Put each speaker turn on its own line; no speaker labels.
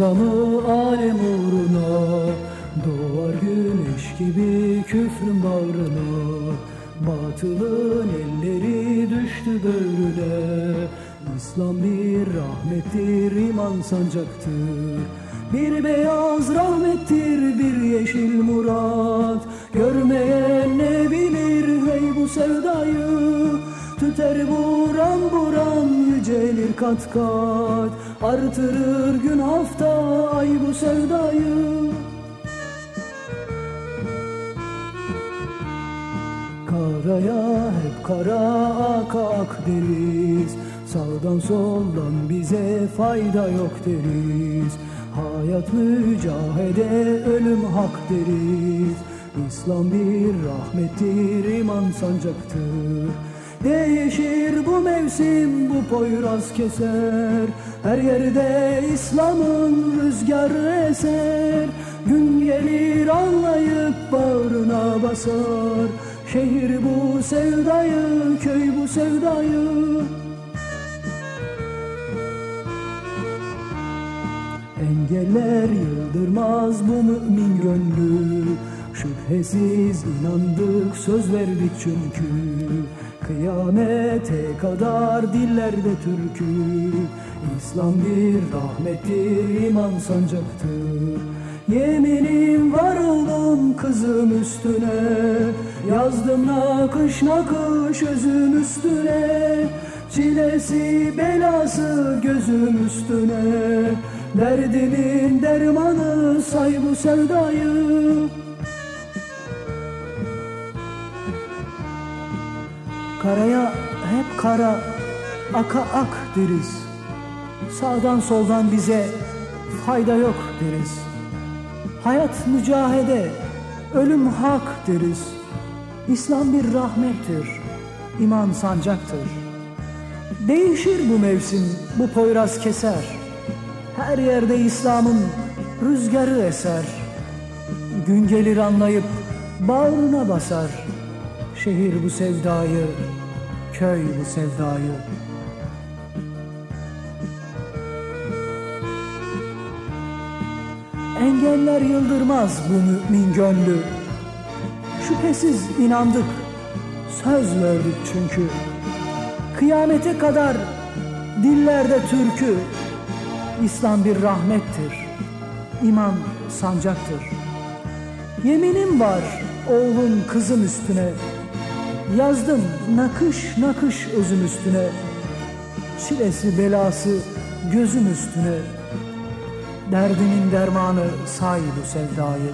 azamı alem uğruna. Doğar güneş gibi küfrün bağrına. Batılın elleri düştü böğrüne. İslam bir rahmettir, iman sancaktır Bir beyaz rahmettir, bir yeşil murat. Görmeyen kat kat Artırır gün hafta ay bu sevdayı. Karaya hep kara ak ak deriz. Sağdan soldan bize fayda yok deriz. Hayat mücahede ölüm hak deriz. İslam bir rahmettir iman sancaktır Değişir bu mevsim bu poyraz keser. Her yerde İslam'ın rüzgarı eser. Gün gelir anlayıp bağrına basar. Şehir bu sevdayı, köy bu sevdayı. Engeller yıldırmaz bu mümin gönlü. Şüphesiz inandık söz verdik çünkü Kıyamete kadar dillerde türkü. İslam bir rahmettir iman sancaktır. Yeminim var oğlum kızım üstüne. Yazdım nakış nakış özüm üstüne. Çilesi belası gözüm üstüne. Derdimin dermanı say bu sevdayı Karaya hep kara aka ak deriz. Sağdan soldan bize fayda yok deriz. Hayat mücahede, ölüm hak deriz. İslam bir rahmettir, iman sancaktır. Değişir bu mevsim, bu poyraz keser. Her yerde İslam'ın rüzgarı eser. Gün gelir anlayıp bağrına basar Şehir bu sevdayı, köy bu sevdayı. Engeller yıldırmaz bu mümin gönlü. Şüphesiz inandık, söz verdik çünkü. Kıyamete kadar dillerde türkü. İslam bir rahmettir, iman sancaktır. Yeminim var oğlum kızım üstüne Yazdım nakış nakış özüm üstüne. Çilesi belası gözüm üstüne. Derdinin dermanı say bu sevdayı